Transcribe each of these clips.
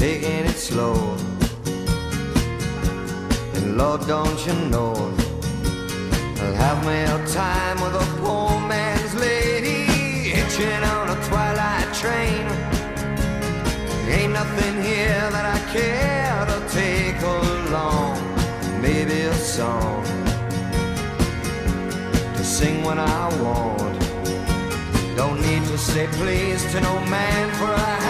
taking it slow. And Lord, don't you know, I'll have my own time with a poor man's lady hitching on a twilight train. Ain't nothing here that I care to take along. Maybe a song to sing when I want. Don't need to say please to no man for a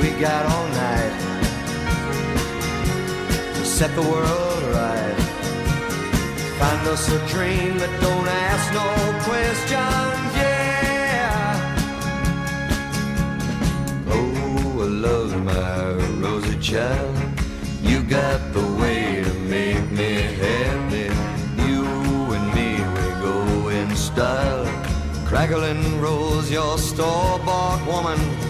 we got all night to set the world right. Find us a dream that don't ask no questions, yeah. Oh, I love my rosy child. You got the way to make me happy. You and me, we go in style. Crackling rose, your store-bought woman.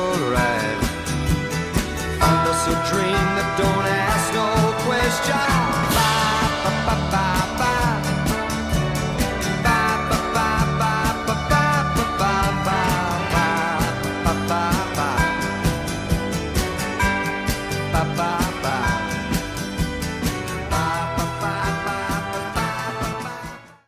right. Find us a dream